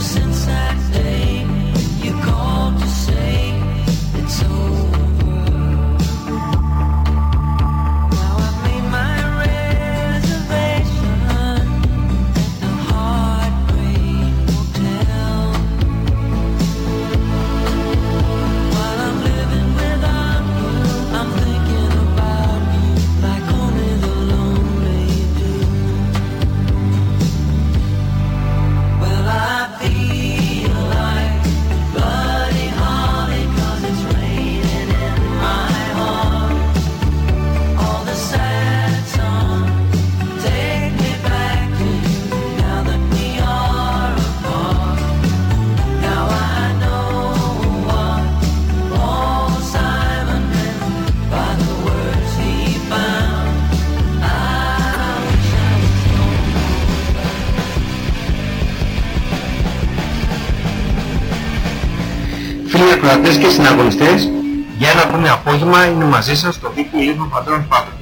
since that day you called to say it's over. Συναγωνιστές, για ένα ακόμη απόγευμα είναι μαζί σας στο δίκτυο Λίγων Πατρών Σπάτων,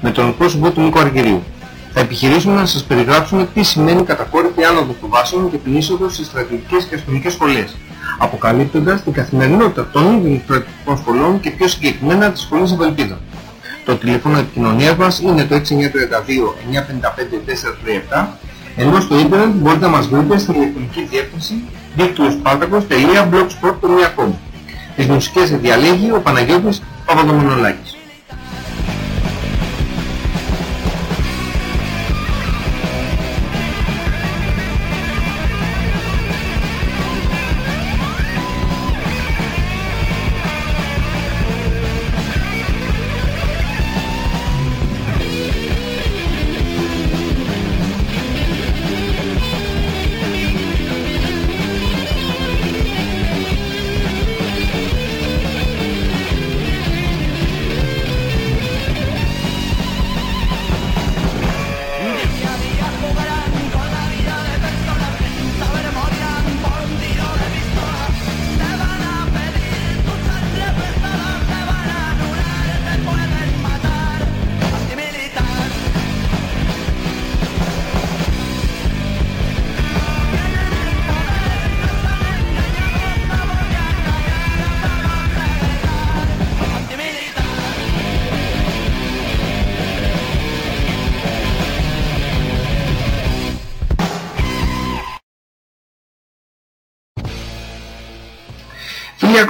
με τον πρόσωπο του Νίκο Αργυρίου. Θα επιχειρήσουμε να σας περιγράψουμε τι σημαίνει κατακόρυφη άνοδο των βάσεων και την είσοδο στις στρατιωτικές και αστυνομικές σχολές, αποκαλύπτοντας την καθημερινότητα των ίδιων στρατιωτικών σχολών και πιο συγκεκριμένα της σχολής Ευελπίδων. Το τηλέφωνο επικοινωνίας μας είναι το 6932 955 437, ενώ στο ίντερνετ μπορείτε να μας βρείτε στην ηλεκτρονική διεύθυνση δίκτυος Τις μουσικές διαλέγει ο Παναγιώτης Παπαδομονολάκης.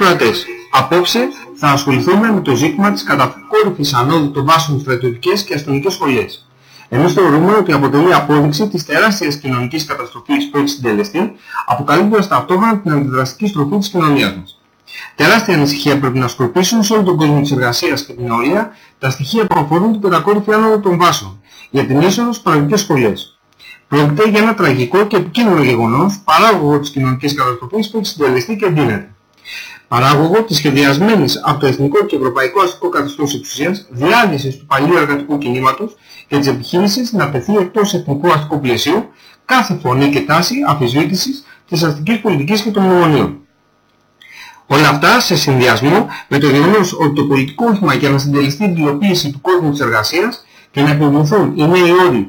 Ακροατές, απόψε θα ασχοληθούμε με το ζήτημα της κατακόρυφης ανόδου των βάσεων στρατιωτικές και αστυνομικές σχολές. Εμείς θεωρούμε ότι αποτελεί απόδειξη της τεράστιας κοινωνικής καταστροφής που έχει συντελεστεί, αποκαλύπτοντας ταυτόχρονα την αντιδραστική στροφή της κοινωνίας μας. Τεράστια ανησυχία πρέπει να σκορπίσουν σε όλο τον κόσμο της εργασίας και την νεολαία τα στοιχεία που αφορούν την κατακόρυφη άνοδο των βάσεων για την είσοδο στις παραγωγικές σχολές. Πρόκειται για ένα τραγικό και επικίνδυνο γεγονός παράγωγο της κοινωνικής καταστροφής που έχει συντελεστεί και εντείνεται παράγωγο της σχεδιασμένης από το εθνικό και ευρωπαϊκό αστικό καθεστώς εξουσίας διάλυσης του παλιού εργατικού κινήματος και της επιχείρησης να τεθεί εκτός εθνικού αστικού πλαισίου κάθε φωνή και τάση αφισβήτησης της αστικής πολιτικής και των μνημονίων. Όλα αυτά σε συνδυασμό με το γεγονός ότι το πολιτικό όχημα για να συντελεστεί η υλοποίηση του κόσμου της εργασίας και να επιβληθούν οι νέοι όροι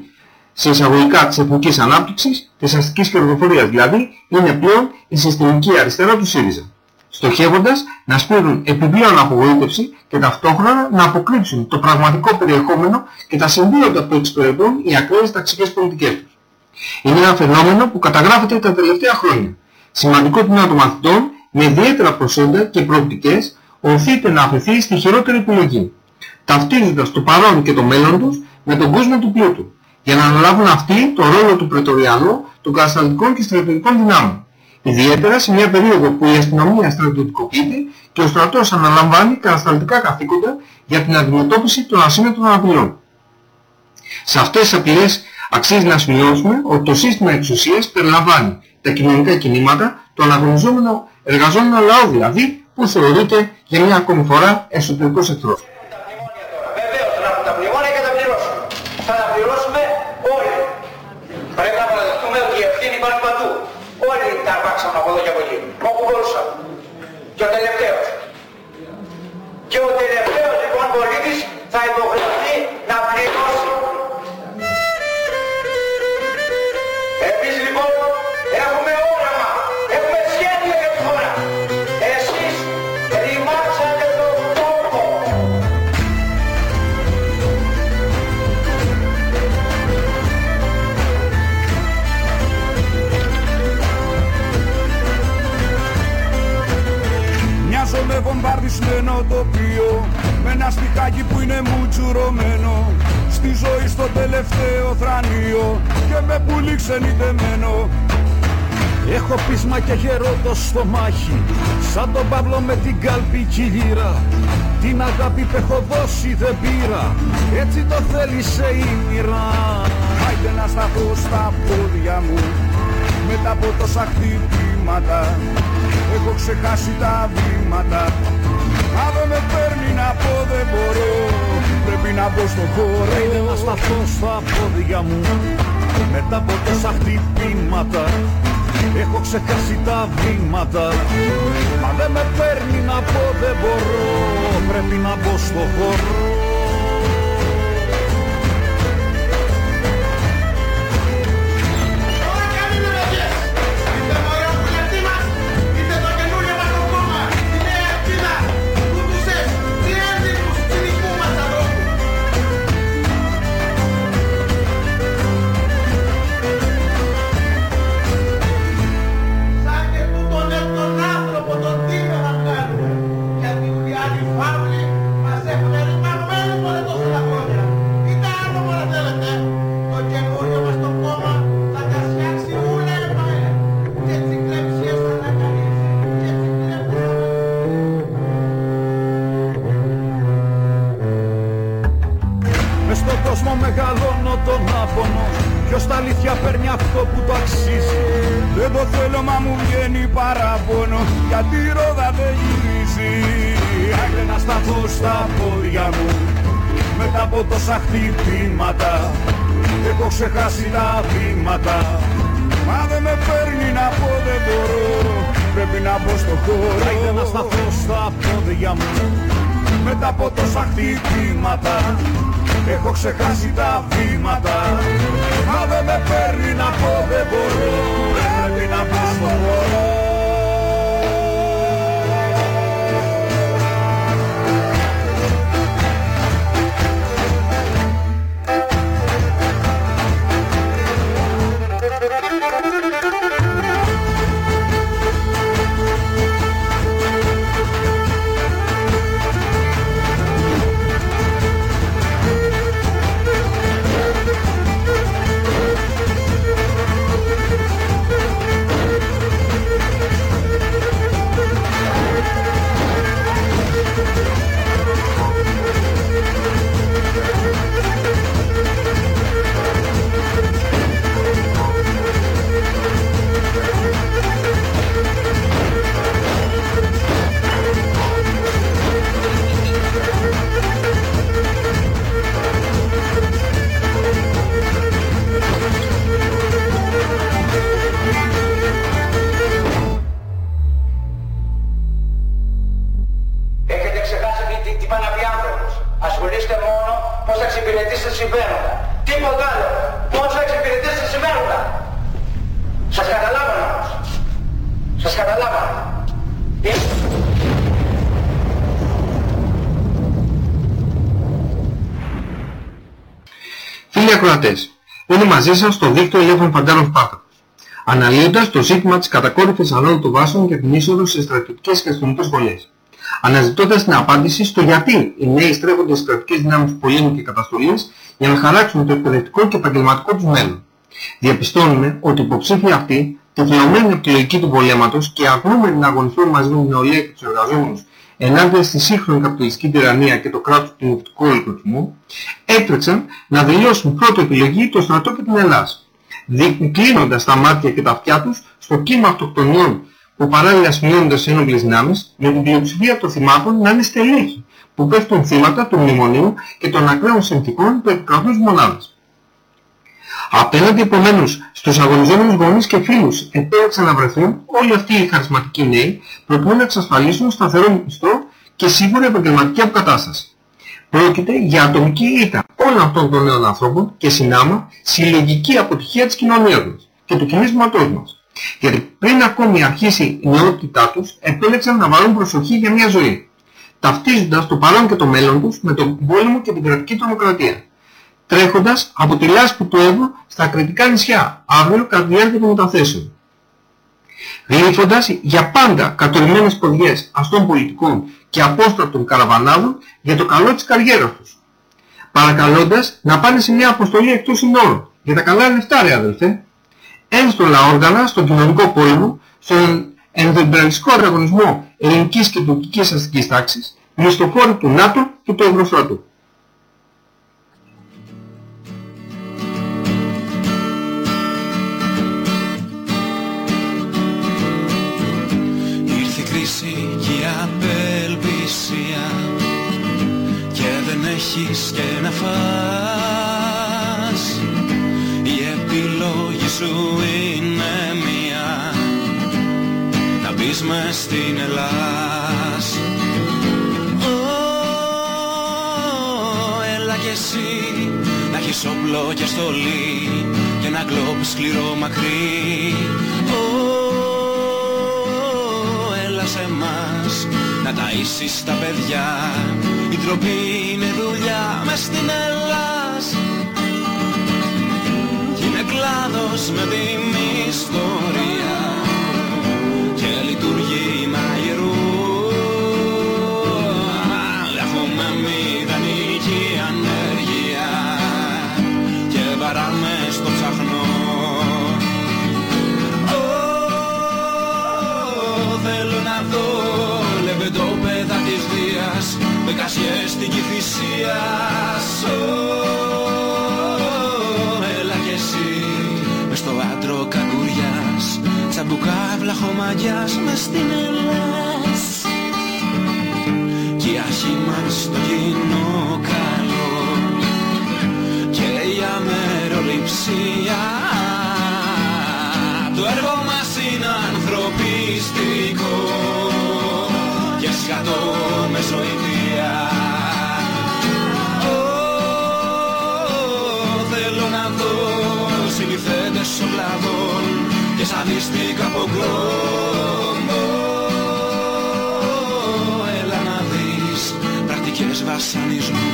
σε εισαγωγικά της εθνικής ανάπτυξης, της αστικής κερδοφορίας δηλαδή, είναι πλέον η συστημική αριστερά του ΣΥΡΙΖΑ στοχεύοντας να σπείρουν επιπλέον απογοήτευση και ταυτόχρονα να αποκρύψουν το πραγματικό περιεχόμενο και τα συμβίωτα που εξυπηρετούν οι ακραίες ταξικές πολιτικές τους. Είναι ένα φαινόμενο που καταγράφεται τα τελευταία χρόνια. Σημαντικό τμήμα των μαθητών με ιδιαίτερα προσόντα και προοπτικές οθείται να αφαιθεί στη χειρότερη επιλογή, ταυτίζοντας το παρόν και το μέλλον τους με τον κόσμο του πλούτου, για να αναλάβουν αυτοί το ρόλο του πρετοριανού, των κατασταλτικών και στρατιωτικών δυνάμεων Ιδιαίτερα σε μια περίοδο που η αστυνομία στρατιωτικοποιείται και ο στρατός αναλαμβάνει κατασταλτικά καθήκοντα για την αντιμετώπιση των ασύμμετρων απειλών. Σε αυτές τις απειλές αξίζει να σημειώσουμε ότι το σύστημα εξουσίας περιλαμβάνει τα κοινωνικά κινήματα, το αναγνωριζόμενο εργαζόμενο λαό δηλαδή, που θεωρείται για μια ακόμη φορά εσωτερικός εχθρός. Εμείς λοιπόν έχουμε όραμα. Ξένο τοπίο με ένα σπιτάκι που είναι μουτσουρωμένο. Στη ζωή στο τελευταίο θρανίο και με πουλί ξενιτεμένο. Έχω πείσμα και γερό το στομάχι Σαν τον Παύλο με την κάλπη κυλήρα. Την αγάπη που έχω δώσει δεν πήρα Έτσι το θέλησε η μοίρα Άιντε να σταθώ στα πόδια μου Μετά από τόσα χτυπήματα. Έχω ξεχάσει τα βήματα Μα δεν με παίρνει να πω δεν μπορώ Πρέπει να μπω στο χώρο Άιντε να σταθώ στα πόδια μου Μετά από τόσα χτυπήματα. Έχω ξεχάσει τα βήματα. Μα δεν με παίρνει να πω δεν μπορώ Πρέπει να μπω στο χώρο μαζί σας στο δίκτυο Ελεύθερων Φαντάρων Σπάρτακος. Αναλύοντας το ζήτημα της κατακόρυφης ανώδου των βάσεων και την είσοδο σε στρατιωτικές και αστυνομικές σχολές. Αναζητώντας την απάντηση στο γιατί οι νέοι στρέφονται στις κρατικές δυνάμεις πολέμου και καταστολής για να χαράξουν το εκπαιδευτικό και επαγγελματικό τους μέλλον. Διαπιστώνουμε ότι οι υποψήφοι αυτοί, τεθειωμένοι από τη λογική του πολέματος και αγνούμενοι να αγωνιστούν μαζί με την νεολαία και τους εργαζόμενους ενάντια στη σύγχρονη καπιταλιστική τυραννία και το κράτος του κοινωνικού ελκοτισμού, έτρεξαν να δηλώσουν πρώτη επιλογή το στρατό και την Ελλάδα, κλείνοντας τα μάτια και τα αυτιά τους στο κύμα αυτοκτονιών που παράλληλα σημειώνονται σε ένοπλες δυνάμεις, με την πλειοψηφία των θυμάτων να είναι στελέχη, που πέφτουν θύματα του μνημονίου και των ακραίων συνθήκων του επικρατούς μονάδας. Απέναντι επομένως στους αγωνιζόμενους γονείς και φίλους επέλεξαν να βρεθούν όλοι αυτοί οι χαρισματικοί νέοι προκειμένου να εξασφαλίσουν σταθερό μισθό και σίγουρη επαγγελματική αποκατάσταση. Πρόκειται για ατομική ήττα όλων αυτών των νέων ανθρώπων και συνάμα συλλογική αποτυχία της κοινωνίας μας και του κινήσματός μας. Γιατί πριν ακόμη αρχίσει η νεότητά τους επέλεξαν να βάλουν προσοχή για μια ζωή, ταυτίζοντας το παρόν και το μέλλον τους με τον πόλεμο και την κρατική τρομοκρατία τρέχοντας από τη λάσπη του Εύρου στα κριτικά νησιά, αύριο κατά τη διάρκεια των μεταθέσεων. Γλύφοντας για πάντα κατορυμένες ποδιές αστών πολιτικών και απόστρατων καραβανάδων για το καλό της καριέρας τους. Παρακαλώντας να πάνε σε μια αποστολή εκτός συνόρων. Για τα καλά λεφτά ρε αδελφέ. Ένστολα όργανα στον κοινωνικό πόλεμο, στον ενδοεμπραλιστικό ανταγωνισμό ελληνικής και τουρκικής αστικής τάξης, μισθοφόροι του ΝΑΤΟ και του Ευρωστρατού. Ήρθε η κρίση και η απελπισία και δεν έχεις και να φας. Η επιλογή σου είναι μία. Να μπεις μες στην Ελλάς. Ω, Έλα κι εσύ να έχεις όπλο και στολή και ένα γκλόπ σκληρό μακρύ σε μας να ταΐσεις τα παιδιά. Η τροπή είναι δουλειά μες στην Ελλάς. Κι είναι κλάδος με την ιστορία με κασιές στην Κηφισίας Ω, Έλα κι εσύ μες στο άντρο κακουριάς τσαμπουκά βλαχομαγιάς μες στην Ελλάς. Κι η αρχή μας το κοινό καλό και η αμεροληψία. Το έργο μας είναι ανθρωπιστικό και σκατό μεσοειδία και σαδίστηκα από κλόμπο Έλα να δεις πρακτικές βασανισμού.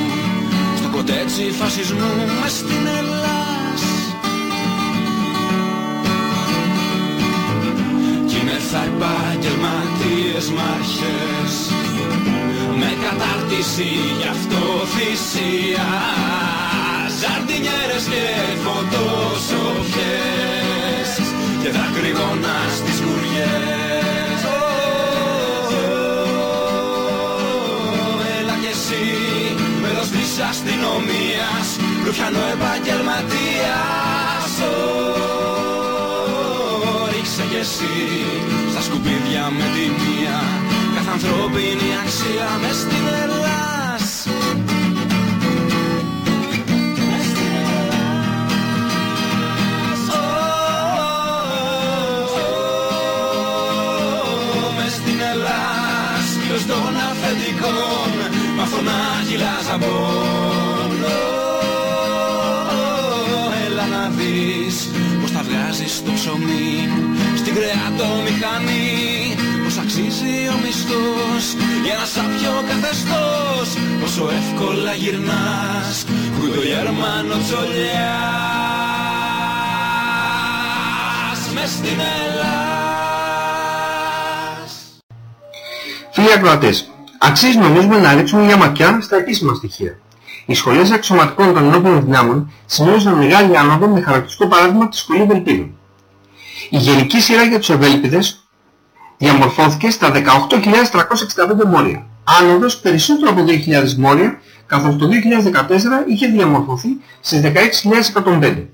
Στο κοντέτσι φασισμού μες στην Ελλάς. Κι είναι θα επαγγελματίες μάχες. Με κατάρτιση γι' αυτό θυσία. Ζαρτινιέρες και φωτοσοφιές και δακρυγόνα στις κουριές Ω, Έλα κι εσύ μέρος της αστυνομίας Ρουφιανό επαγγελματίας. Ω, Ρίξε κι εσύ στα σκουπίδια με τη μία Κάθε ανθρώπινη αξία μες στην Ελλάς αφεντικών Μ' αυτό να γυλάζα πόνο Έλα να δεις πως τα βγάζεις το ψωμί Στην κρεατομηχανή Πως αξίζει ο μισθός Για ένα σάπιο καθεστώς. Πόσο εύκολα γυρνάς Χουδογερμάνο τσολιάς Μες στην Ελλάς. Φίλοι ακροατές, αξίζει νομίζουμε να ρίξουμε μια ματιά στα επίσημα στοιχεία. Οι σχολές αξιωματικών των ενόπλων δυνάμων σημείωσαν μεγάλη άνοδο με χαρακτηριστικό παράδειγμα της σχολή Ευελπίδων. Η γενική σειρά για τους Ευέλπιδες διαμορφώθηκε στα 18.365 μόρια. Άνοδος περισσότερο από 2.000 μόρια, καθώς το 2014 είχε διαμορφωθεί στις 16.105.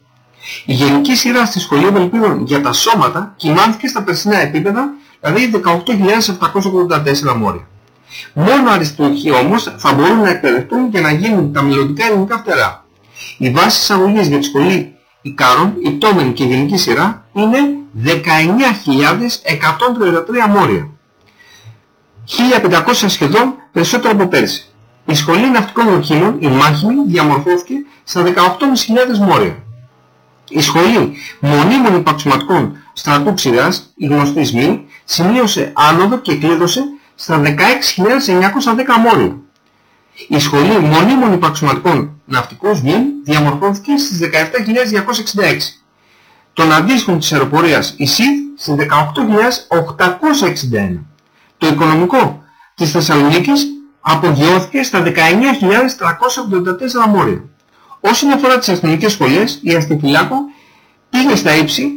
Η γενική σειρά στη σχολή Ευελπίδων για τα σώματα κοιμάνθηκε στα περσινά επίπεδα, δηλαδή 18.784 μόρια. Μόνο αριστούχοι όμως θα μπορούν να εκπαιδευτούν και να γίνουν τα μελλοντικά ελληνικά φτερά. Η βάση εισαγωγής για τη σχολή Ικάρων, η πτώμενη και η γενική σειρά είναι 19.133 μόρια. 1.500 σχεδόν περισσότερο από πέρσι. Η σχολή ναυτικών οχήνων, η Μάχημη, διαμορφώθηκε στα 18.500 μόρια. Η σχολή μονίμων υπαξιωματικών στρατού Ξηράς, η γνωστή ΣΜΗ, σημείωσε άνοδο και κλείδωσε στα 16.910 μόρια. Η σχολή μονίμων υπαξιωματικών ναυτικού ΣΜΗ διαμορφώθηκε στις 17.266. Των αντίστοιχων της αεροπορίας η ΣΥΔ στις 18.861. Το οικονομικό της Θεσσαλονίκης απογειώθηκε στα 19.384 μόρια. Όσον αφορά τις αστυνομικές σχολές, η Αστεφυλάκο πήγε στα ύψη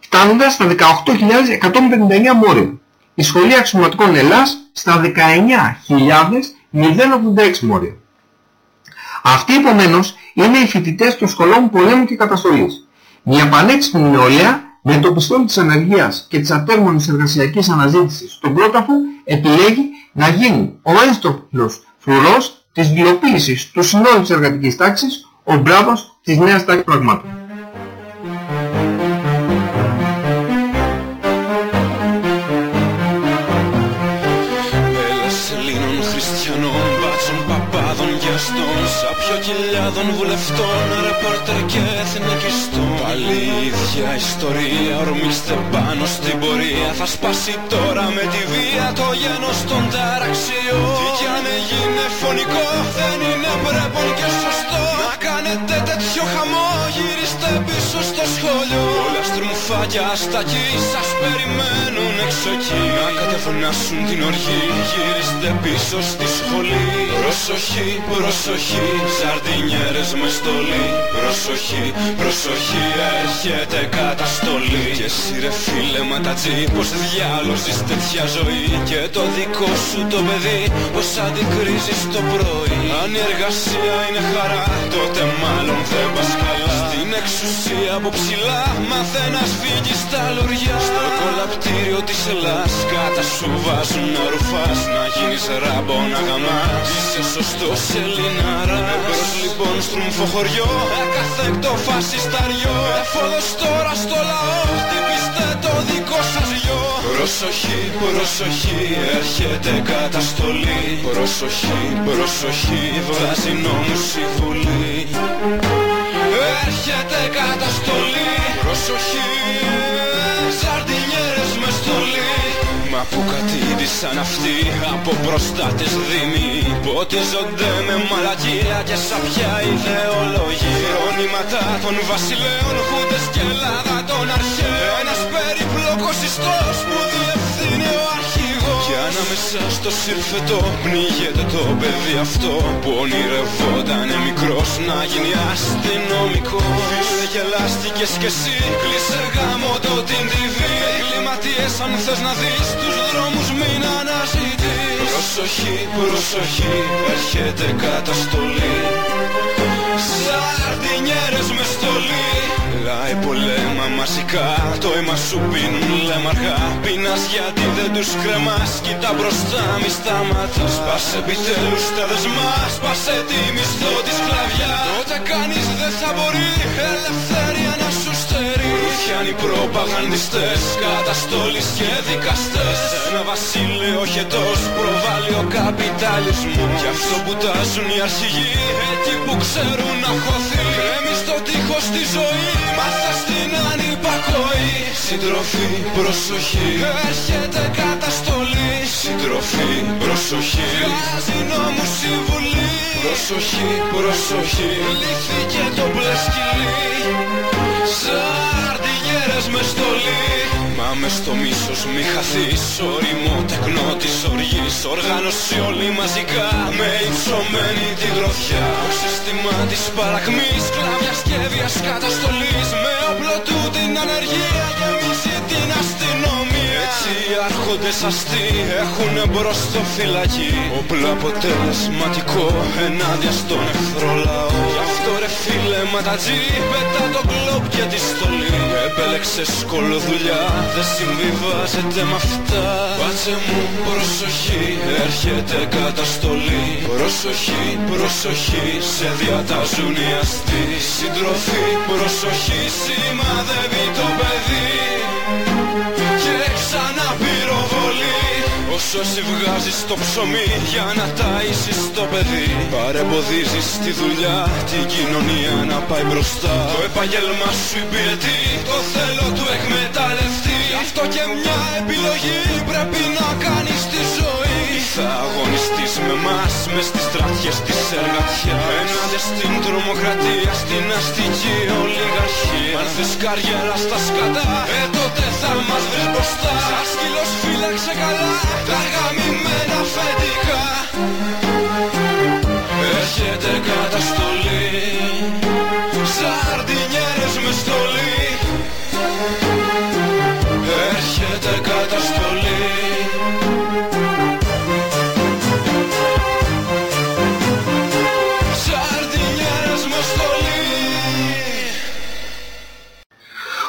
φτάνοντας στα 18.159 μόρια. Η Σχολή Αξιωματικών Ελλάς στα 19.086 μόρια. Αυτοί επομένως είναι οι φοιτητές των σχολών πολέμου και καταστολής. Μια πανέξυπνη νεολαία με το πιστόλι της αναργίας και της ατέρμονης εργασιακής αναζήτησης στον πρόταφο επιλέγει να γίνει ο ένστοπλος φρουρός της δηλοποίησης του συνόλου της εργατικής τάξης, ο μπράβος της νέας τάξης πραγμάτων. Χιλιάδων βουλευτών, ρεπόρτερ και εθνικιστών. Πάλι η ίδια ιστορία, ορμήστε πάνω στην πορεία. Θα σπάσει τώρα με τη βία το γένος των ταραξιών. Τι κι αν έγινε φωνικό, δεν είναι πρέπον και σωστό. Να κάνετε τέτοιο χαμό, γυρίστε πίσω στο σχολείο Όλα στριμφάκια στα κι σας περιμένουν έξω εκεί. Να κατευνάσουν την οργή, γυρίστε πίσω στη σχολή. Προσοχή, προσοχή, Σαρδινιέρες με στολή. Προσοχή, προσοχή έρχεται καταστολή. Και εσύ ρε φίλε ματατζή πως διάλωσες τέτοια ζωή. Και το δικό σου το παιδί πως αντικρίζεις το πρωί. Αν η εργασία είναι χαρά τότε μάλλον δεν πας καλά Στην εξουσία από ψηλά μάθε να σφίγγεις τα λουριά Στο κολαπτήριο της Ελλάς κάτα σου βάζουν να ρουφάς Να γίνεις ράμπο να γαμάς. Είσαι σωστός Ελληνάρας. Εμπρός λοιπόν στρούμφο χωριό. Εκαθέκτο φασισταριό Εφόδος τώρα στο λαό. Χτυπήστε το δικό σας γιο. Προσοχή, προσοχή, έρχεται καταστολή. Προσοχή, προσοχή, βγάζει νόμους η Βουλή Έρχεται καταστολή. Προσοχή, σαρδινιέρες με στολή. Μα που κατήδησαν αυτοί από προστάτες δήμοι Ποτίζονται με μαλακία και σαπιά ιδεολογία. Ονείματα των βασιλέων, χούντες και Ελλάδα των αρχαίων. Ένας περίπλοκος ιστός που διευθύνει ο αρχηγός Και ανάμεσα στο σύρφετο πνίγεται το παιδί αυτό Που ονειρευόταν. Μικρός να γίνει αστυνομικός. Φίλε γελάστηκες κι εσύ, κλείσε γάμο το την TV. Εγκληματίες αν θες να δεις τους δρόμους μην αναζητείς. Προσοχή, προσοχή, έρχεται καταστολή. Σαρδινιέρες με στολή Λάει πολέμα μαζικά. Το αίμα σου πίνουν λέμαργα Πίνας γιατί δεν τους κρεμάς. Κοίτα μπροστά μη σταματάς. Σπάσε επιτέλους τα δεσμάς. Σπάσε τη μισθό της σκλαβιά Τότε κανείς δεν θα μπορεί Ελευθερία να σου στερεί. Ρουφιάνοι προπαγανδιστές Καταστόλεις και δικαστές. Ένα βασίλειο χετός Προβάλλει ο καπιταλισμός. Κι αυτό που τάζουν οι αρχηγοί Εκεί που ξέρουν να χωθεί. Κρέμεις στο τείχος τη ζωή Μάθα στην ανυπακοή Συντροφή, προσοχή. Έρχεται καταστολή. Συντροφή, προσοχή. Βγάζει νόμους η Βουλή Προσοχή, προσοχή. Λύθηκε το μπλε σκυλί. Σαρδινιέρες με στολή Μα μες στο μίσος μη χαθείς. Ορειμό τεκνό της οργής. Οργάνωση όλοι μαζικά Με υψωμένη τη γροθιά. Το σύστημα της παρακμής Κλάβιας και βίας καταστολής. Με όπλο του την ανεργία Γεμίζει την αστυνομία. Έτσι οι άρχοντες αστεί Έχουν μπρος στο φυλακή. Όπλο αποτελεσματικό Ενάντια στον εχθρό λαό. Γι' αυτό ρε φίλε ματατζή Πετά το κλόπ και τη στολή Επέλεξε σκολοδουλειά Δεν συμβιβάζεται με αυτά. Πάτσε μου προσοχή Έρχεται καταστολή. Προσοχή, προσοχή Σε διατάζουν οι αστείς. Συντροφή, προσοχή Σημαδεύει το παιδί Όσο εσύ βγάζεις το ψωμί για να ταΐσεις το παιδί Παρεμποδίζεις τη δουλειά, την κοινωνία να πάει μπροστά. Το επάγγελμα σου υπηρετεί, το θέλω του εκμεταλλευτεί. Γι' αυτό και μια επιλογή πρέπει να κάνεις στη ζωή. Θα αγωνιστείς με μας, μες στις στρατιές της εργατιάς. Έναντι στην τρομοκρατία, στην αστική ολιγαρχία. Αν θες καριέρα στα σκατά, ε τότε θα μας βρεις μπροστά. Σκύλος φύλαξε καλά Τα γαμημένα φετικά. Έρχεται καταστολή Σαρδινιέρες με στολή. Έρχεται καταστολή. Σαρδινιέρες με στολή.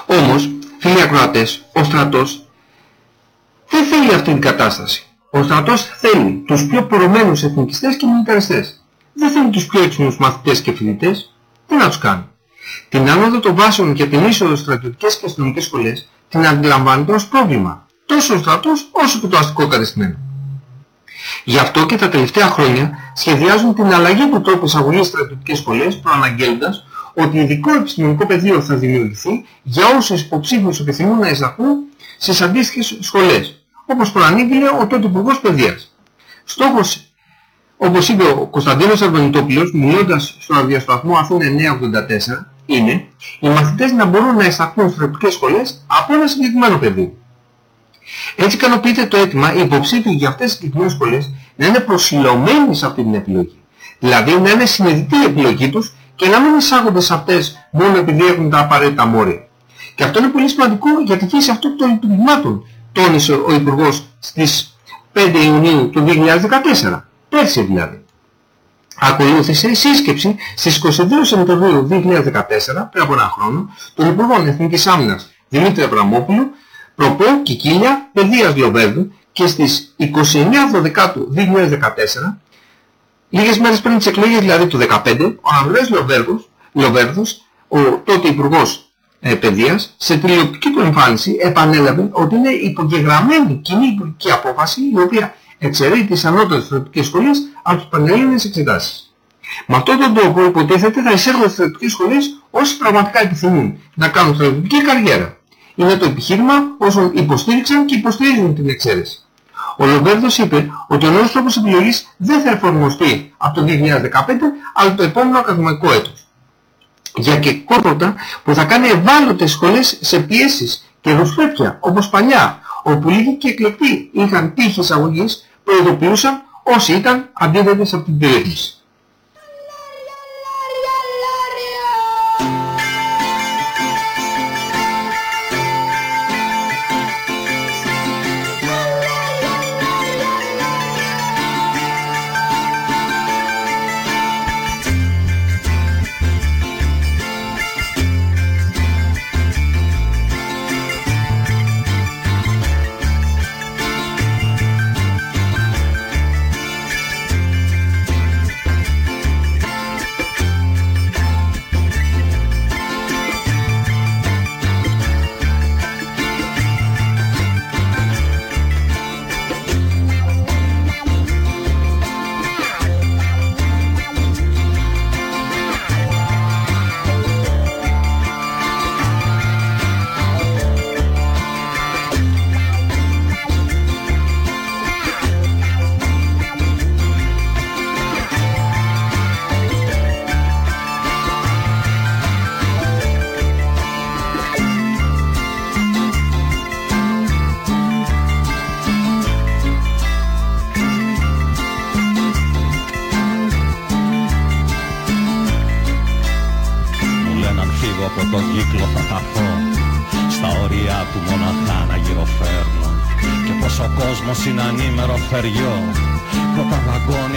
Όμως ακροατές, ο στρατός δεν θέλει αυτή την κατάσταση. Ο στρατός θέλει τους πιο πορωμένους εθνικιστές και μιλιταριστές. Δεν θέλει τους πιο έξυπνους μαθητές και φοιτητές. Τι να τους κάνει. Την άνοδο των βάσεων και την είσοδο στρατιωτικές και αστυνομικές σχολές την αντιλαμβάνεται ως πρόβλημα. Τόσο ο στρατός όσο και το αστικό κατεστημένο. Γι' αυτό και τα τελευταία χρόνια σχεδιάζουν την αλλαγή του τρόπου εισαγωγής στρατιωτικές σχολές προαναγγέλλοντας ότι ειδικό επιστημονικό πεδίο θα δημιουργηθεί για όσους υποψήφιους επιθυμούν να εισαχθούν στις αντίστοιχες σχολές, όπως προανήγγειλε ο τότε Υπουργός Παιδείας. Στόχος, όπως είπε ο Κωνσταντίνος Αρβανιτόπουλος, μιλώντας στο ραδιοσταθμό Αθήνα 984, είναι οι μαθητές να μπορούν να εισαχθούν στις στρατιωτικές σχολές από ένα συγκεκριμένο πεδίο. Έτσι ικανοποιείται το αίτημα οι υποψήφιοι για αυτές τις συγκεκριμένες σχολές να είναι προσιλωμένοι σε αυτή την επιλογή. Δηλαδή να είναι συνειδητή η επιλογή τους και να μην εισάγονται σε αυτές μόνο επειδή έχουν τα απαραίτητα μόρια. Και αυτό είναι πολύ σημαντικό για τη φύση αυτών των λειτουργημάτων, τόνισε ο Υπουργός στις 5 Ιουνίου του 2014, πέρσι δηλαδή. Ακολούθησε η σύσκεψη στις 22 Σεπτεμβρίου 2014, πριν από ένα χρόνο, των Υπουργών Εθνικής Άμυνας Δημήτρη Abramopoulos, Προπό, Κικίλια, Παιδείας Λοβέρδου και στις 29 Δεκάτου 2014 Λίγες μέρες πριν τις εκλογές δηλαδή του 2015, ο Ανδρέας Λοβέρδος, ο τότε Υπουργός ε, Παιδείας, σε τηλεοπτική του εμφάνιση επανέλαβε ότι είναι υπογεγραμμένη κοινή υπουργική απόφαση η οποία εξαιρεί τις ανώτερες στρατιωτικές σχολές από τις πανελλήνιες εξετάσεις. Με αυτόν τον τρόπο υποτίθεται θα εισέρχονται στις στρατιωτικές σχολές όσοι πραγματικά επιθυμούν να κάνουν στρατιωτική καριέρα. Είναι το επιχείρημα όσων υποστήριξαν και υποστηρίζουν την εξαίρεση. Ο Λοβέρδος είπε ότι ο νέος τρόπος επιλογής δεν θα εφαρμοστεί από το 2015 αλλά το επόμενο ακαδημαϊκό έτος. Για και κόρποτα που θα κάνει ευάλωτες σχολές σε πιέσεις και δοσπέπια όπως παλιά όπου λίγοι και εκλεκτοί είχαν τύχη εισαγωγής προειδοποιούσαν όσοι ήταν αντίθετες από την περιέργηση.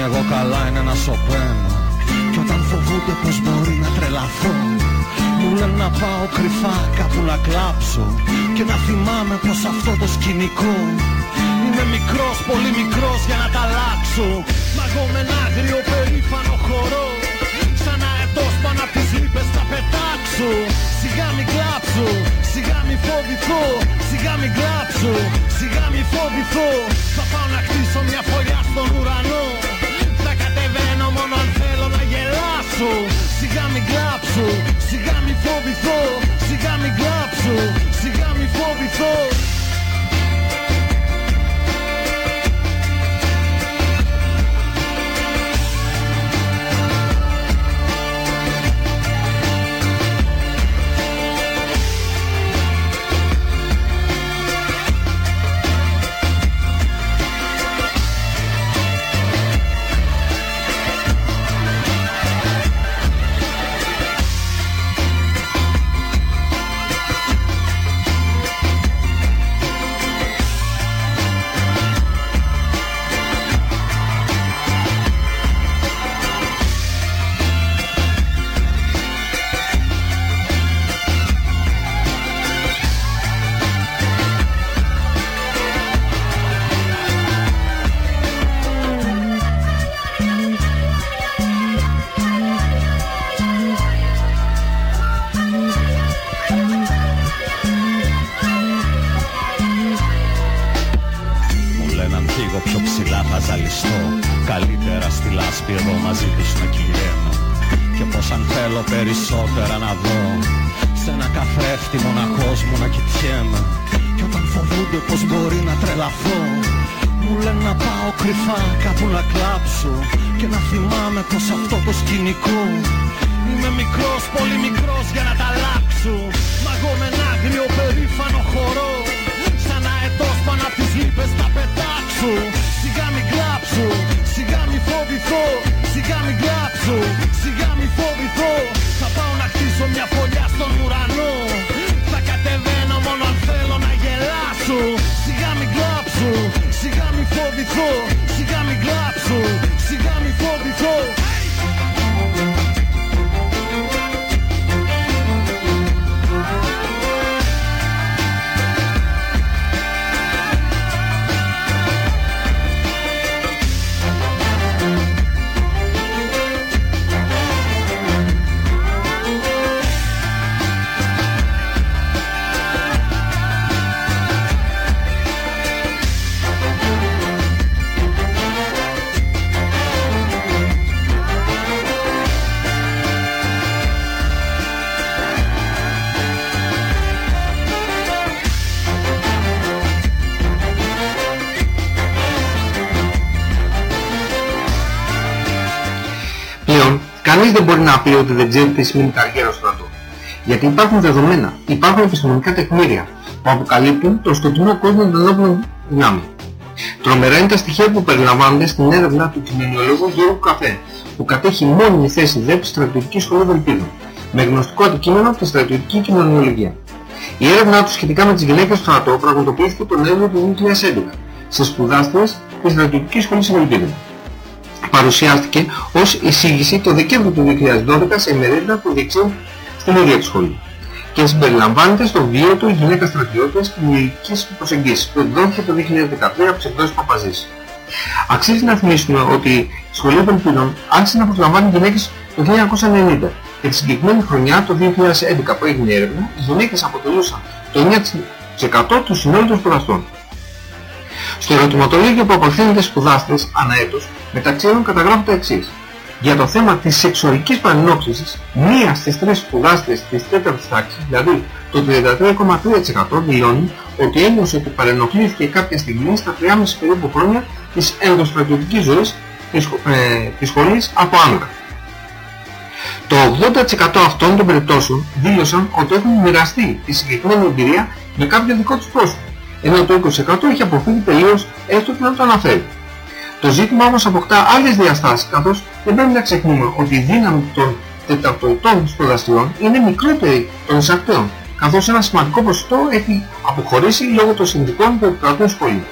εγώ καλά είναι να σωπαίνω και όταν φοβούνται πως μπορεί να τρελαθώ Μου λένε να πάω κρυφά κάπου να κλάψω Και να θυμάμαι πως αυτό το σκηνικό είναι μικρός, πολύ μικρός για να τα αλλάξω. Μα εγώ με ένα άγριο περήφανο χορό Σαν αετός πάνω απ' τις λύπες θα πετάξω. Σιγά μην κλάψω, σιγά μην φοβηθώ Σιγά μην κλάψω, σιγά μην φοβηθώ. Θα πάω να χτίσω μια φωλιά στον ουρανό. Σιγά μην κλάψω Σιγά μην φοβηθώ Σιγά μην κλάψω Σιγά μην φοβηθώ. Ζαλιστώ Καλύτερα στη λάσπη εδώ μαζί τους να κυλιέμαι Και πως αν θέλω περισσότερα να δω Σε ένα καθρέφτη μοναχός μου να κοιτιέμαι. Κι όταν φοβούνται πως μπορεί να τρελαθώ Μου λένε να πάω κρυφά κάπου να κλάψω. Και να θυμάμαι πως αυτό το σκηνικό Είμαι μικρός, πολύ μικρός για να τα αλλάξω. Μα εγώ με ένα άγριο περήφανο χορό Σαν αετός πάνω απ' τις λύπες θα πετάξω κανείς δεν μπορεί να πει ότι δεν ξέρει τι σημαίνει καριέρα στο στρατό. Γιατί υπάρχουν δεδομένα, υπάρχουν επιστημονικά τεκμήρια που αποκαλύπτουν το σκοτεινό κόσμο των ενόπλων δυνάμεων. Τρομερά είναι τα στοιχεία που περιλαμβάνονται στην έρευνα του κοινωνιολόγου Γιώργου Καφέ, που κατέχει μόνιμη θέση ΔΕΠ στη στρατιωτικής σχολής Βελπίδων, με γνωστικό αντικείμενο τη στρατιωτική κοινωνιολογία. Η έρευνά του σχετικά με τις γυναίκες στο στρατό πραγματοποιήθηκε τον Νοέμβριο του 2011 σε σπουδάστρες της στρατιωτικής σχολής Βελπίδων παρουσιάστηκε ως εισήγηση το Δεκέμβριο του 2012 σε ημερίδα που διεξήγουν στην ίδια της σχολής και συμπεριλαμβάνεται στο βιβλίο του «Γυναίκα στρατιώτες και ηλικίες προσεγγίσεις» που εκδόθηκε το 2013 από τις εκδόσεις Παπαζής. Αξίζει να θυμίσουμε ότι η Σχολή Βελπίδων άρχισε να προσλαμβάνει γυναίκες το 1990 και τη συγκεκριμένη χρονιά, το 2011 που έγινε η έρευνα, οι γυναίκες αποτελούσαν το 9% του συνόλου των σπουδαστών. Στο ερωτηματολόγιο που απευθύνεται σπουδάστρες ανά έτος, μεταξύ άλλων καταγράφουν τα εξής. Για το θέμα της σεξουαλικής παρενόχλησης, μία στις τρεις σπουδάστρες της τέταρτης τάξης, δηλαδή το 33,3% δηλώνει ότι ένιωσε ότι παρενοχλήθηκε κάποια στιγμή στα 3,5 περίπου χρόνια της ενδοστρατιωτικής ζωής της, ε, της σχολής από άνδρα. Το 80% αυτών των περιπτώσεων δήλωσαν ότι έχουν μοιραστεί τη συγκεκριμένη εμπειρία με κάποιο δικό τους πρόσωπο ενώ το 20% έχει αποφύγει τελείως έστω και να το αναφέρει. Το ζήτημα όμως αποκτά άλλες διαστάσεις καθώς δεν πρέπει να ξεχνούμε ότι η δύναμη των τεταρτοετών σπουδαστριών είναι μικρότερη των εισακτέων καθώς ένα σημαντικό ποσοστό έχει αποχωρήσει λόγω των συνδικών που επικρατούν σχολείου.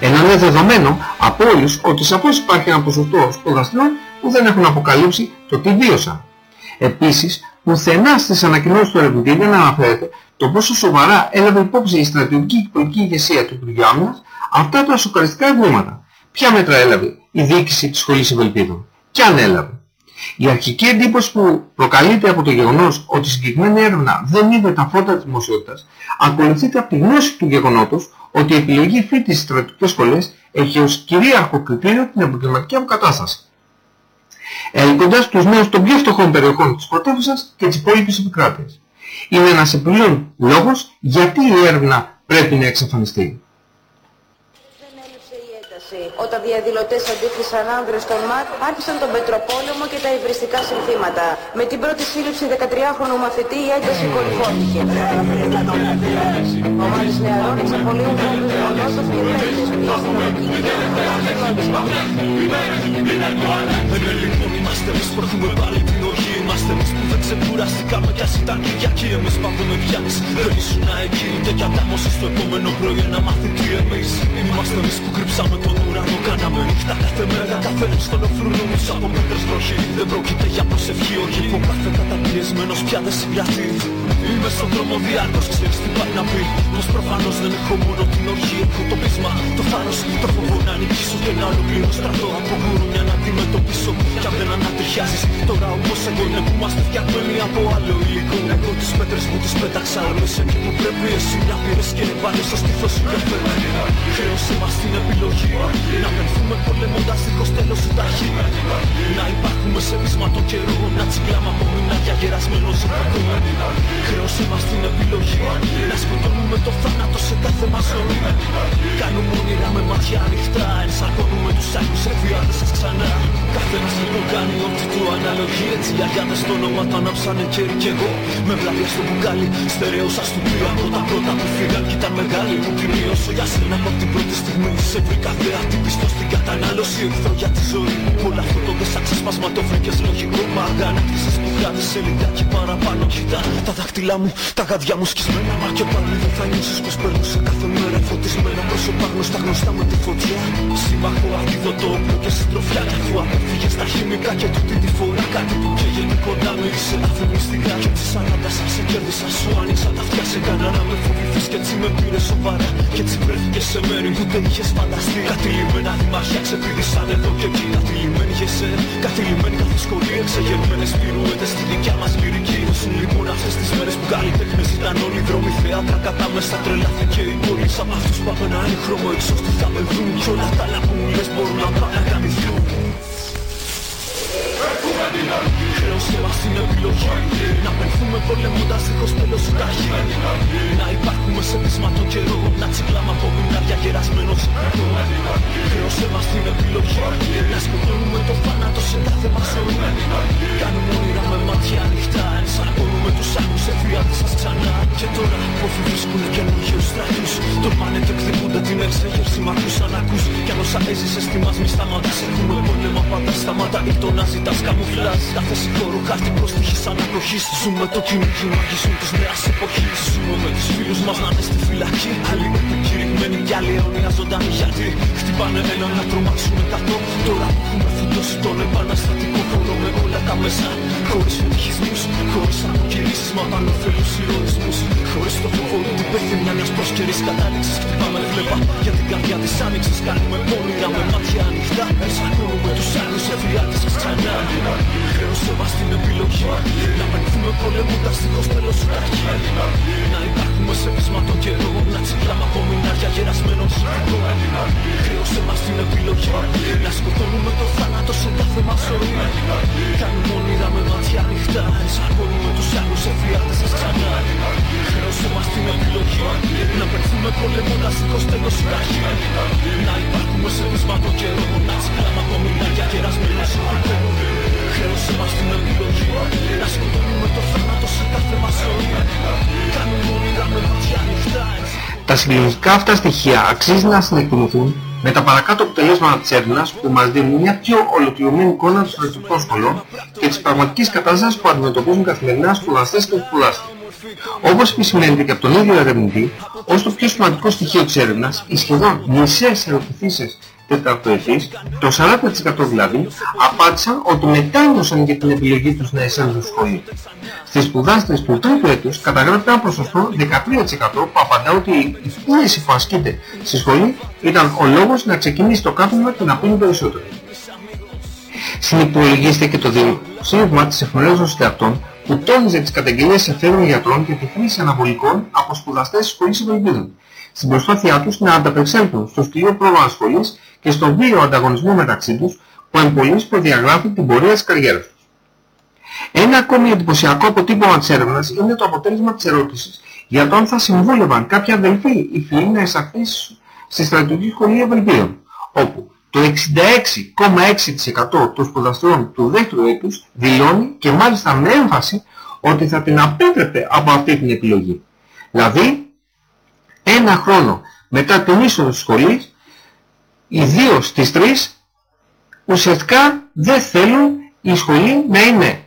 Ενώ είναι δεδομένο από όλους ότι σαφώς υπάρχει ένα ποσοστό σπουδαστριών που δεν έχουν αποκαλύψει το τι βίωσαν. Επίσης, πουθενά στις ανακοινώσεις του ερευνητή δεν αναφέρεται το πόσο σοβαρά έλαβε υπόψη η στρατιωτική και πολιτική ηγεσία του Υπουργείου Άμυνας αυτά τα σοκαριστικά εγκλήματα. Ποια μέτρα έλαβε η διοίκηση της σχολής Ευελπίδων; Και αν έλαβε. Η αρχική εντύπωση που προκαλείται από το γεγονός ότι η συγκεκριμένη έρευνα δεν είδε τα φώτα της δημοσιότητας ακολουθείται από τη γνώση του γεγονότος ότι η επιλογή φύτης στις στρατιωτικές σχολές έχει ως κυρίαρχο κριτήριο την επαγγελματική αποκατάσταση. Έλκοντας τους νέους των πιο φτωχών περιοχών της πρωτεύουσας και της υπόλοιπης επικράτειας είναι ένας επιπλέον λόγος γιατί η έρευνα πρέπει να εξαφανιστεί. Όταν διαδηλωτές αντίθεσαν άνδρες στον ΜΑΤ, άρχισαν τον Πετροπόλεμο και τα υβριστικά συνθήματα. Με την πρώτη σύλληψη 13χρονου μαθητή η ένταση κορυφώθηκε. Ομάδες νεαρών εξαπολύουν βόμβες μονότοφ και παίκτες που η αστυνομική λοιπόν είμαστε εμείς που έχουμε πάλι την οργή Είμαστε εμείς που δεν ξεκουραστήκαμε κι ας ήταν Κυριακή Εμείς πάμε με πιάνεις Δεν ήσουν εκεί ούτε κι αντάμωση στο επόμενο πρωί ένα μαθητή εμείς. Είμαστε εμείς που κρύψαμε τον ουρανό Κάναμε νύχτα κάθε μέρα. Κάθε στον οφρούνο μας από μέτρες βροχή. Δεν πρόκειται για προσευχή όχι που κάθε καταπιεσμένος πια δεν συγκρατεί. Είμαι στον δρόμο διάρκως ξέρεις τι πάει να πει. Πως προφανώς δεν έχω μόνο την οργή Έχω το πείσμα, το θάρρος, το φόβο να νικήσω Και να ολοκληρώ στρατό. από που είμαστε φτιαγμένοι από άλλο υλικό Εγώ τις πέτρες μου τις πέταξα όλες εκεί που πρέπει εσύ να πήρες και πάλι στο στήθος σου και φέρνει Χρέωσε μας την επιλογή Να πενθούμε πολεμώντας δίχως τέλος σου ταχύ Να υπάρχουμε σε βίσμα το καιρό Να τσιγκλάμε από μηνάκια γερασμένο ζωικό Χρέωσε μας την επιλογή Να σκοτώνουμε το θάνατο σε κάθε μας ζωή. Κάνουμε όνειρα με μάτια ανοιχτά Ενσαρκώνουμε τους άγιους εφιάδες σας ξανά. Καθένας λοιπόν κάνει ό,τι του αναλογεί Έτσι οι αγιάδες στο όνομα το ανάψανε κέρι κι εγώ. Με βλάβια στο μπουκάλι Στερεώσα του πήρα πρώτα πρώτα που φύγαν κι ήταν μεγάλη Μου πληρώσω για σένα από την πρώτη στιγμή. Σε βρήκα θέα την πιστό στην κατανάλωση Εχθρό για τη ζωή μου. Όλο αυτό το δες ξέσπασμα το βρήκες λογικό. Μα αγανάκτησες που κράτες σε λιγάκι παραπάνω Κοίτα. Τα δάχτυλά μου, τα γαδιά μου σκισμένα Μα και πάλι δεν θα νιώσεις πως περνούσε κάθε μέρα Φωτισμένα. Πρόσωπα γνωστά γνωστά με τη φωτιά. Σύμμαχο αντίδοτο όπλο και συντροφιά. Κι αφού απέφυγες τα χημικά και τούτη τη φορά Κάτι που καίγεται κοντά με είσαι αφημιστικά Κι έτσι σαν να σε κέρδισα σου άνοιξα τα αυτιά σε κανένα να με φοβηθείς κι έτσι με πήρες σοβαρά. Κι έτσι βρέθηκες σε μέρη που δεν είχες φανταστεί. Κατηλημένα δημάρχια ξεπήδησαν εδώ και εκεί. Κατηλημένοι και σε κατηλημένοι κάθε σχολή Εξεγερμένες πυρούετες στη δικιά μας λυρική Όσουν λοιπόν αυτές τις μέρες που καλλιτέχνες ήταν όλοι δρόμοι θέατρα Κατά μέσα τρελάθηκε η πόλη Σαν αυτούς που απ' ένα χρώμο εξώστη θα με βρουν Κι όλα τα άλλα που μου λες μπορούν να πάνε να καμηθούν Χρέωσε μας την επιλογή Να πενθούμε πολεμώντας δίχως τέλος σου ταχύ Να υπάρχουμε σε πείσμα το καιρό Να τσιγκλάμε από μηνάρια γερασμένο σπιτό Χρέωσε μας την επιλογή Να σκοτώνουμε το θάνατο σε κάθε μας ζωή Κάνουμε όνειρα με μάτια ανοιχτά. Ενσαρκώνουμε τους άλλους εφιάδες σας ξανά. Και τώρα πόθοι βρίσκουνε καινούργιους στρατούς Τολμάνε και εκδικούνται την εξέγερση Μ' ακούς αν ακούς Κι αν όσα έζησες τι μας μη σταματάς Έχουμε πόλεμα πάντα σταματά Ή το να ζητάς καμουφλάζ Τα θέση χώρο χάρτη προστίχη σαν ανακοχής Ζούμε το κυνήγι μαγισούν της νέας εποχής. Ζούμε με τους φίλους μας να είναι στη φυλακή. Άλλοι επικηρυγμένοι κι άλλοι αιώνια ζωντανοί γιατί Χτυπάνε έλα να τρομάξουμε κατώ Τώρα που έχουμε φουντώσει τον επαναστατικό χώρο με όλα τα μέσα Χωρίς φετιχισμούς, χωρίς αποκηρύσεις Μα πάνω φίλους ηρωισμούς Χωρίς το φόβο την πέθυνια μιας προσκαιρής κατάληξης Χτυπάμε φλεπά για την καρδιά της άνοιξης Κάνουμε όνειρα με μάτια ανοιχτά Ενσαρκώνουμε τους άλλους εφιάτες σας ξανά Χρέωσε μας την επιλογή Να πενθούμε πολεμώντας δίχως τέλος σου ταχύ Να υπάρχουμε σε πείσμα το καιρό Να τσιγκλάμε από μηνάρια γερασμένο ζωικό Χρέωσε μας την επιλογή Να σκοτώνουμε το θάνατο σε κάθε μας ζωή. Κάνουμε όνειρα με μάτια ανοιχτά Ενσαρκώνουμε τους άλλους εφιάτες σας ξανά. Χρέωσε μας την επιλογή Να πενθούμε πολεμώντας δίχως τέλος σου ταχύ Να υπάρχουμε σε πείσμα το καιρό Να τσιγκλάμε από μηνάρια γερασμένο ζωικό Χρέωσε μας την επιλογή Να σκοτώνουμε το θάνατο σε κάθε μας ζωή. Κάνουμε όνειρα με μάτια ανοιχτά Τα συγκλονιστικά αυτά στοιχεία αξίζει να συνεκτιμηθούν με τα παρακάτω αποτελέσματα της έρευνας που μας δίνουν μια πιο ολοκληρωμένη εικόνα του στρατιωτικών σχολών και της πραγματικής κατάστασης που αντιμετωπίζουν καθημερινά σπουδαστές και σπουδάστες. Όπως επισημαίνεται και από τον ίδιο ερευνητή, ως το πιο σημαντικό στοιχείο της έρευνας, οι σχεδόν μισές ερωτηθήσεις τεταρτοετής, το 40% δηλαδή, απάντησαν ότι μετάνιωσαν για την επιλογή τους να εισέλθουν στο σχολείο. Στις σπουδάστρες του τρίτου έτους καταγράφεται ένα ποσοστό 13% που απαντά ότι η πίεση που ασκείται στη σχολή ήταν ο λόγος να ξεκινήσει το κάπνισμα και να πίνει περισσότερο. Συνυπολογίστε και το δημοσίευμα της εφημερίδας συντακτών που τόνιζε τις καταγγελίες εφεύρων γιατρών και τη χρήση αναβολικών από σπουδαστές της σχολής Ευελπίδων στην προσπάθειά τους να ανταπεξέλθουν στο σκληρό πρόγραμμα σχολής και στον βίαιο ανταγωνισμό μεταξύ τους που εμπολής προδιαγράφει την πορεία της καριέρας τους. Ένα ακόμη εντυπωσιακό αποτύπωμα της έρευνας είναι το αποτέλεσμα της ερώτησης για το αν θα συμβούλευαν κάποια αδελφοί ή φίλοι να εισαχθεί στη στρατιωτική σχολή Ευελπίων, όπου το 66,6% των σπουδαστών του δεύτερου έτους δηλώνει και μάλιστα με έμφαση ότι θα την απέτρεπε από αυτή την επιλογή. Δηλαδή, ένα χρόνο μετά την είσοδο της σχολής, οι δύο στις τρεις ουσιαστικά δεν θέλουν η σχολή να είναι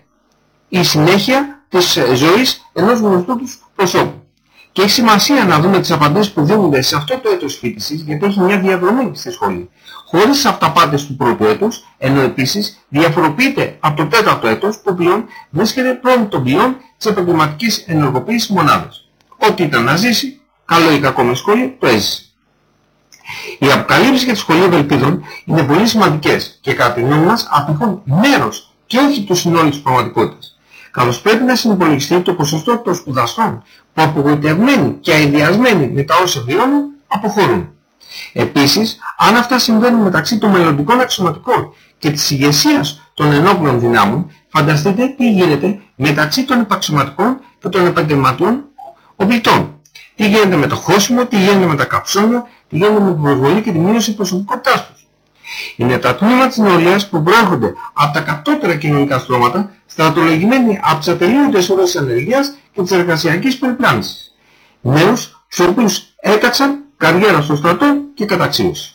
η συνέχεια της ζωής ενός γνωστού τους προσώπου. Και έχει σημασία να δούμε τις απαντήσεις που δίνονται σε αυτό το έτος φοιτησής, γιατί έχει μια διαδρομή στη σχολή. Χωρίς τις αυταπάτες του πρώτου έτους, ενώ επίσης διαφοροποιείται από το τέταρτο έτος που πλέον βρίσκεται πρώην των πλοίων της επαγγελματικής ενεργοποίησης μονάδας. Ό,τι ήταν να ζήσει, καλό ή κακό με σχολή, το έζησε. Οι αποκαλύψεις για τη σχολή ευελπίδων είναι πολύ σημαντικές και κατά τη γνώμη μας απηχούν μέρος και όχι του συνόλου της πραγματικότητας. Καθώς πρέπει να συνυπολογιστεί το ποσοστό των σπουδαστών που απογοητευμένοι και αειδιασμένοι με τα όσα βιώνουν αποχωρούν. Επίσης, αν αυτά συμβαίνουν μεταξύ των μελλοντικών αξιωματικών και της ηγεσίας των ενόπλων δυνάμων, φανταστείτε τι γίνεται μεταξύ των επαξιωματικών και των επαγγελματών οπλιτών. Τι γίνεται με το χώσιμο, τι γίνεται με τα καψόνια, τι γίνεται με την προσβολή και τη μείωση προσωπικότητάς τους. Είναι τα τμήματα της νεολαίας που προέρχονται από τα κατώτερα κοινωνικά στρώματα, στρατολογημένοι από τις ατελείωτες ώρες της ανεργίας και της εργασιακής περιπλάνησης. Νέους, στους οποίους έκατσαν καριέρα στο στρατό και καταξίωση.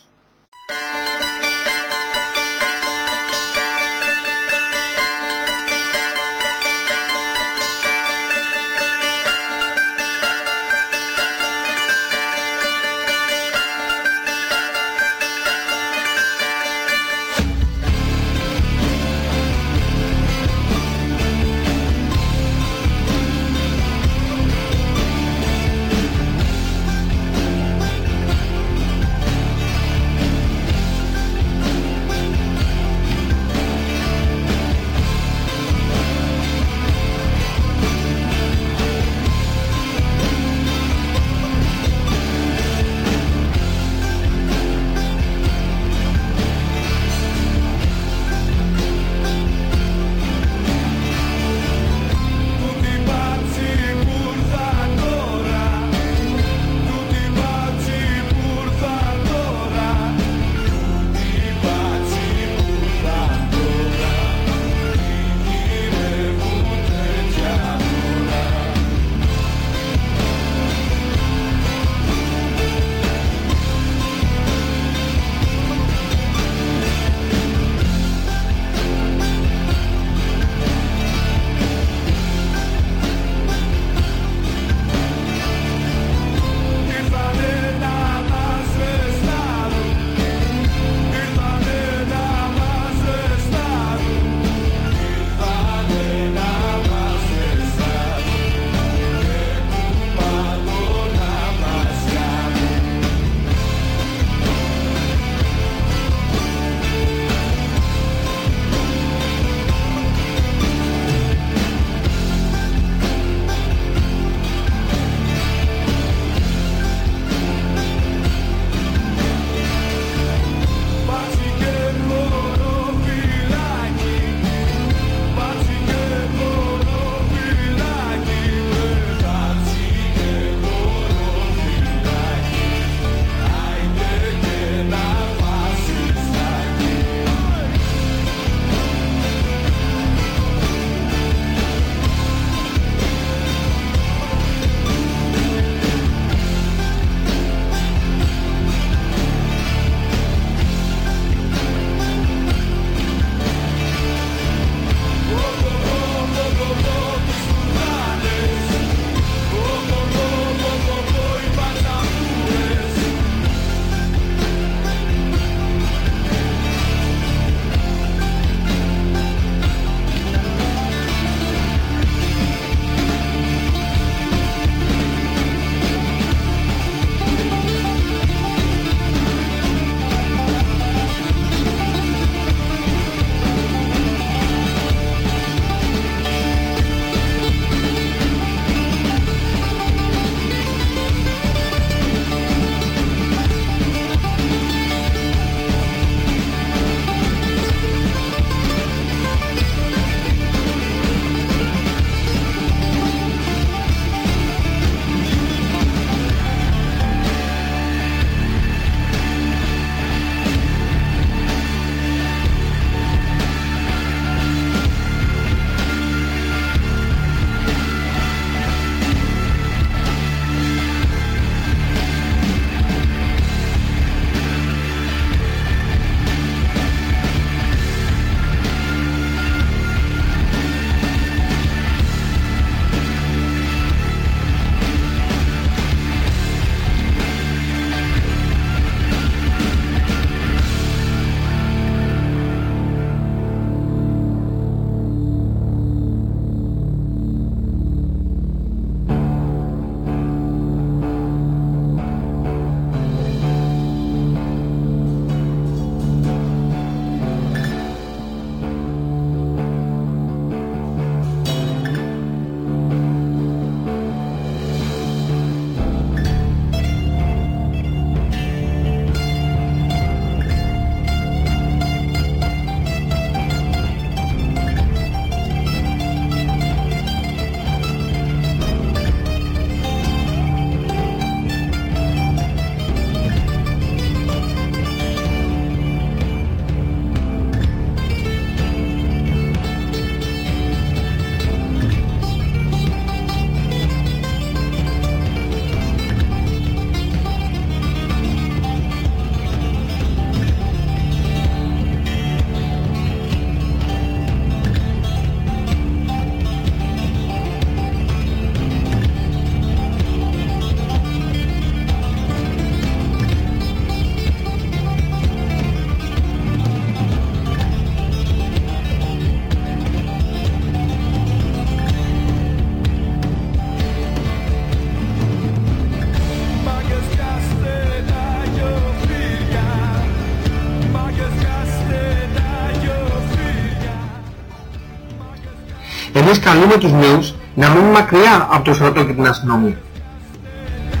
εμείς καλούμε τους νέους να μείνουν μακριά από το στρατό και την αστυνομία.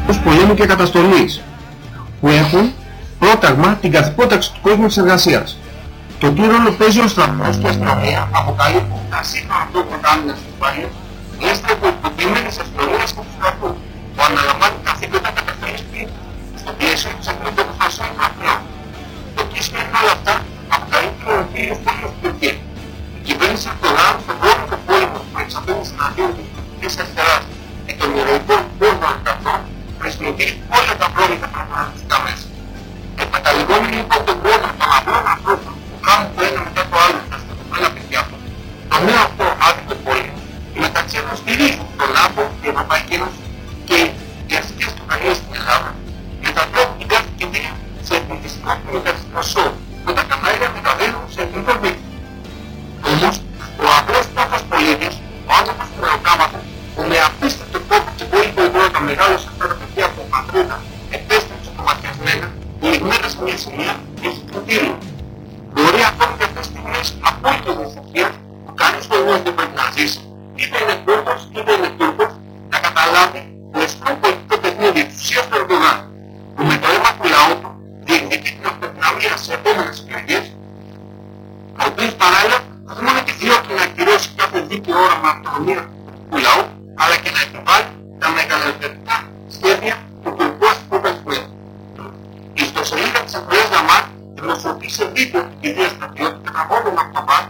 Τους πολέμου και καταστολής που έχουν πρόταγμα την καθυπόταξη του κόσμου της εργασίας. Το τι ρόλο παίζει ο στρατός και η αστυνομία αποκαλύπτουν τα σύγχρονα πρόγραμμα άμυνας του Παλίου έστω από υποτιμένες αστυνομίες και του στρατού που αναλαμβάνει καθήκοντα καταστολής στο πλαίσιο της αντιμετώπισης των κρατών. Το τι σημαίνει όλα αυτά αποκαλύπτουν ο κύριος Πόλιος Τουρκία. Η κυβέρνηση του Ράμ της απέναντι στους ε, αντίον της αριστεράς και των ηρωικών πόρων αυτών χρησιμοποιεί όλα τα πρόβλημα πραγματικά μέσα. Εκμεταλλευόμενοι λοιπόν τον πόνο των απλών ανθρώπων που κάνουν το ένα μετά το άλλο στα στρατουμένα παιδιά του, το νέο αυτό άδικο πόλεμο μεταξύ των στηρίζουν τον ΛΑΠΟ, την Ευρωπαϊκή Ένωση wajib ada tindak tegas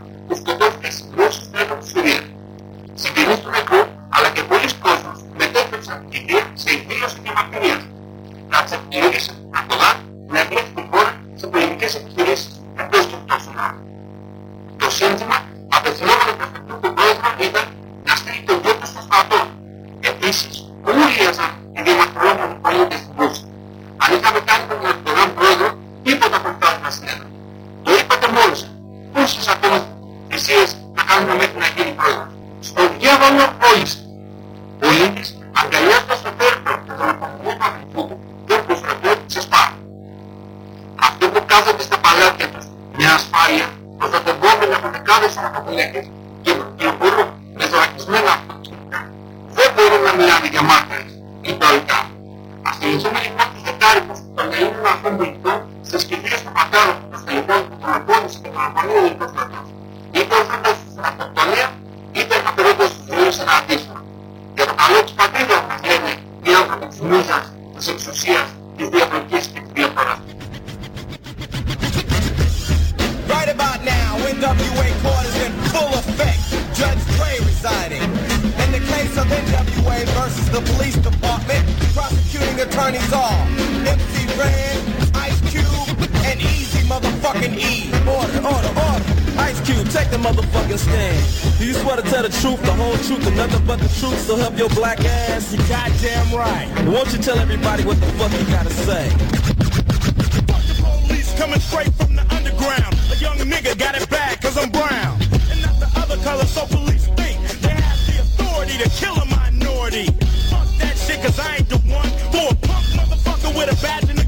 damn right. Won't you tell everybody what the fuck you gotta say? Fuck the police coming straight from the underground. A young nigga got it bad cause I'm brown. And not the other color, so police think they have the authority to kill a minority. Fuck that shit cause I ain't the one for a punk motherfucker with a badge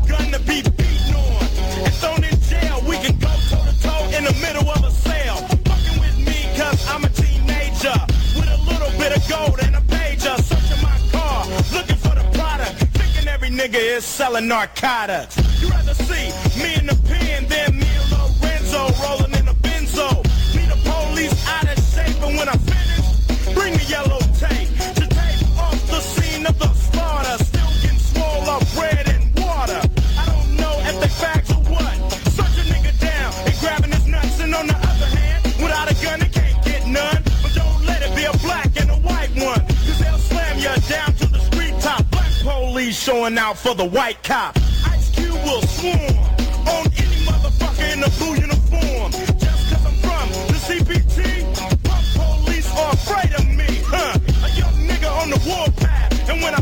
nigga is selling narcotics. You rather see me in the pen than me and Lorenzo rolling in a benzo. Me the police out of shape, and when I finish, bring the yellow showing out for the white cop. Ice Cube will swarm on any motherfucker in a blue uniform. Just cause I'm from the CPT, pump police are afraid of me, huh? A young nigga on the warpath, and when I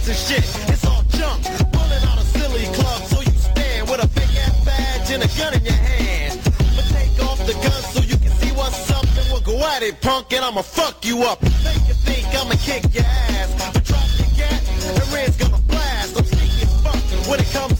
My and shit, it's all junk. Pulling out a silly club so you stand with a fake ass badge and a gun in your hand. But take off the gun so you can see what's up and we'll go at it punk and I'ma fuck you up. Make you think I'ma kick your ass. But drop your gat and Red's gonna blast. I'm sneaky as fuck when it comes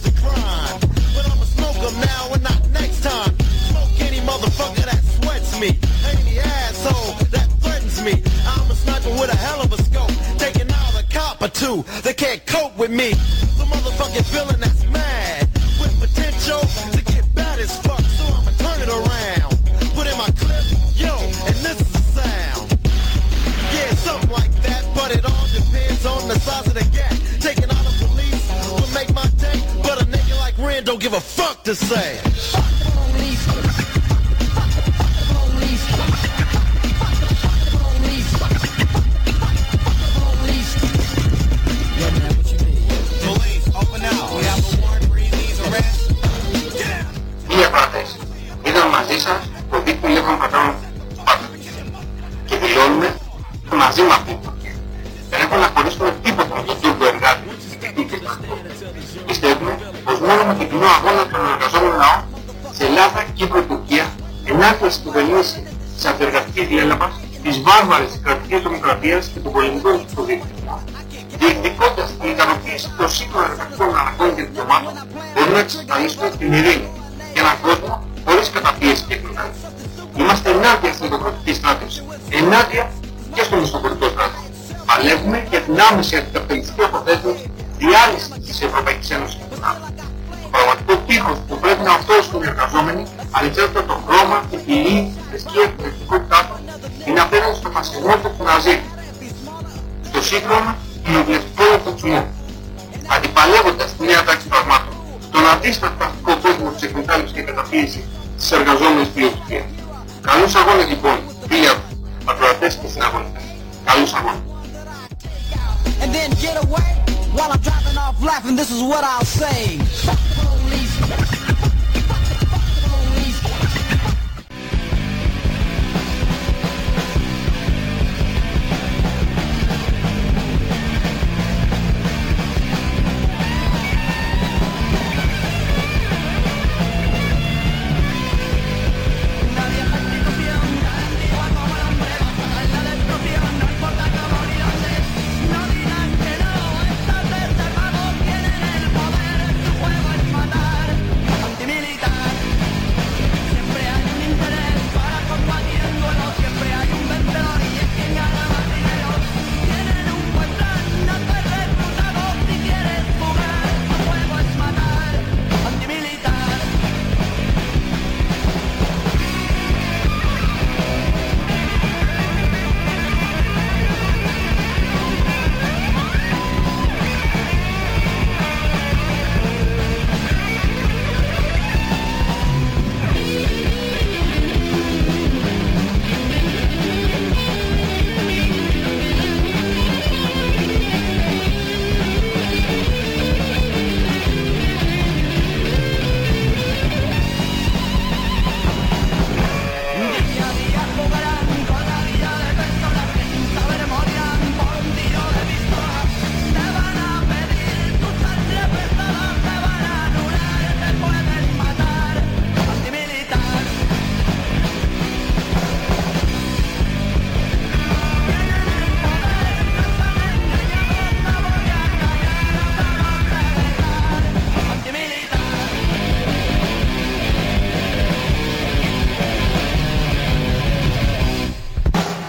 or two that can't cope with me. The motherfucking villain that's mad. With potential to get bad as fuck. So I'ma turn it around. Put in my clip, yo, and this is the sound. Yeah, something like that, but it all depends on the size of the gap. Taking out the police will make my day, but a nigga like Ren don't give a fuck to say.